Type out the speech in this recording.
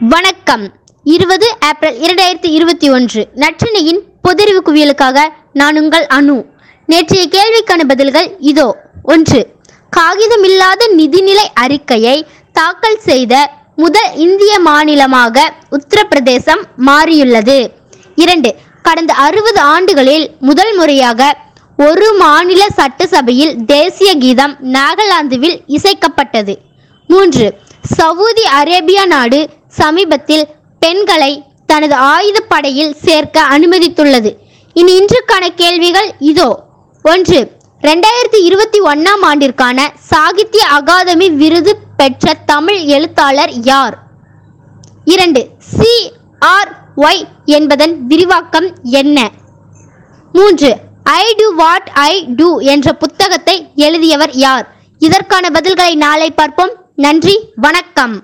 வணக்கம். இருபது ஏப்ரல் இரண்டாயிரத்தி இருபத்தி ஒன்று நற்றினையின் பொதறிவு குவியலுக்காக நான் உங்கள் அணு நேற்றைய கேள்விக்கான பதில்கள் இதோ. ஒன்று காகிதமில்லாத நிதிநிலை அறிக்கையை தாக்கல் செய்த முதல் இந்திய மாநிலமாக உத்தரப்பிரதேசம் மாறியுள்ளது. இரண்டு கடந்த அறுபது ஆண்டுகளில் முதல் முறையாக ஒரு மாநில சட்டசபையில் தேசிய கீதம் நாகாலாந்துவில் இசைக்கப்பட்டது. மூன்று சவுதி அரேபியா நாடு சமீபத்தில் பெண்களை தனது ஆயுதப்படையில் சேர்க்க அனுமதித்துள்ளது. இனி இன்றுக்கான கேள்விகள் இதோ. ஒன்று ரெண்டாயிரத்தி இருபத்தி ஒன்னாம் ஆண்டிற்கான சாகித்ய அகாதமி விருது பெற்ற தமிழ் எழுத்தாளர் யார்? இரண்டு சி ஆர் ஒய் என்பதன் விரிவாக்கம் என்ன? மூன்று I do what I do என்ற புத்தகத்தை எழுதியவர் யார்? இதற்கான பதில்களை நாளை பார்ப்போம். நன்றி வணக்கம்.